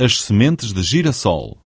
as sementes de girassol.